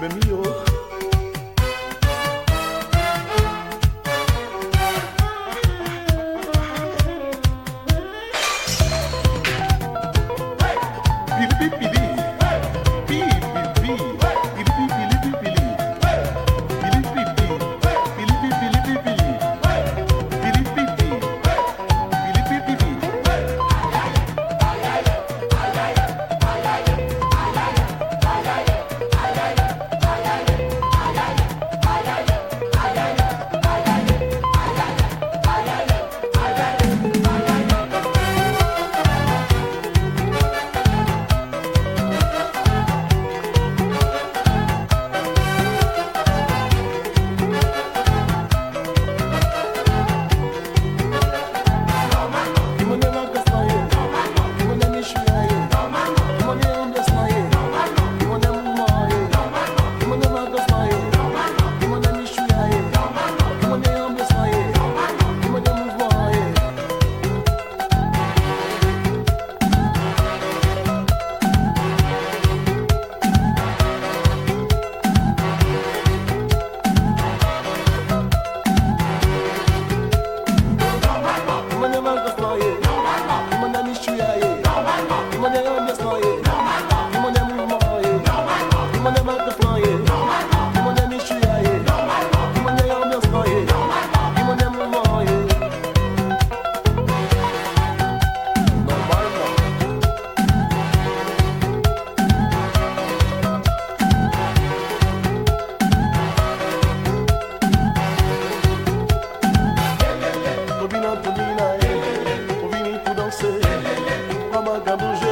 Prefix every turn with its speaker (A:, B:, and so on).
A: me miro Mamangambujê